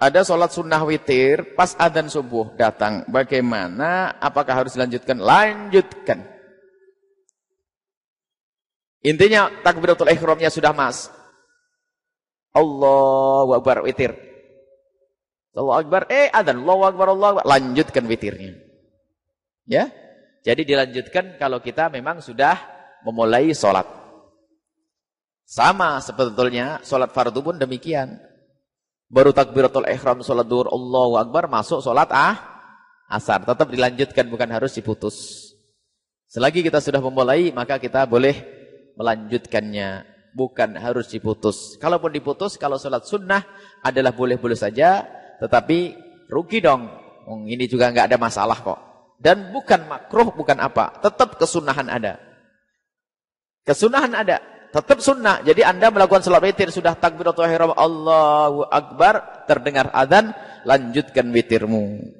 Ada sholat sunnah witir, pas adzan subuh datang. Bagaimana? Apakah harus dilanjutkan? Lanjutkan. Intinya takbiratul ihramnya sudah mas. Allahu Akbar witir. Allahu Akbar, eh adzan. Allahu Akbar, Allahu Akbar. Lanjutkan witirnya. Ya. Jadi dilanjutkan kalau kita memang sudah memulai sholat. Sama sebetulnya sholat fardu pun demikian. Baru takbiratul ihram salat duhur Allahu Akbar masuk salat ah asar. Tetap dilanjutkan bukan harus diputus. Selagi kita sudah memulai maka kita boleh melanjutkannya. Bukan harus diputus. Kalaupun diputus kalau salat sunnah adalah boleh-boleh saja tetapi rugi dong. Ini juga enggak ada masalah kok. Dan bukan makruh, bukan apa. Tetap kesunahan ada. Kesunahan ada tetap sunnah. Jadi anda melakukan salat witir sudah takbiratul ihram Allahu Akbar, terdengar adzan, lanjutkan witirmu.